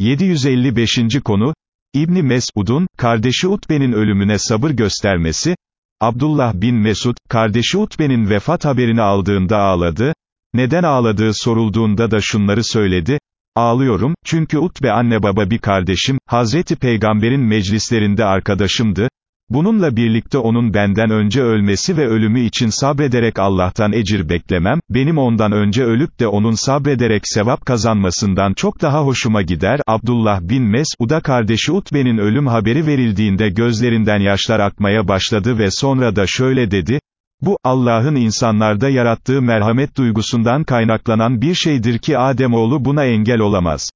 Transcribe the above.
755. konu, İbni Mesud'un, kardeşi Utbe'nin ölümüne sabır göstermesi, Abdullah bin Mesud, kardeşi Utbe'nin vefat haberini aldığında ağladı, neden ağladığı sorulduğunda da şunları söyledi, ağlıyorum, çünkü Utbe anne baba bir kardeşim, Hazreti Peygamber'in meclislerinde arkadaşımdı, Bununla birlikte onun benden önce ölmesi ve ölümü için sabrederek Allah'tan ecir beklemem, benim ondan önce ölüp de onun sabrederek sevap kazanmasından çok daha hoşuma gider. Abdullah bin Mes'ud'a kardeşi Utbe'nin ölüm haberi verildiğinde gözlerinden yaşlar akmaya başladı ve sonra da şöyle dedi, bu, Allah'ın insanlarda yarattığı merhamet duygusundan kaynaklanan bir şeydir ki Ademoğlu buna engel olamaz.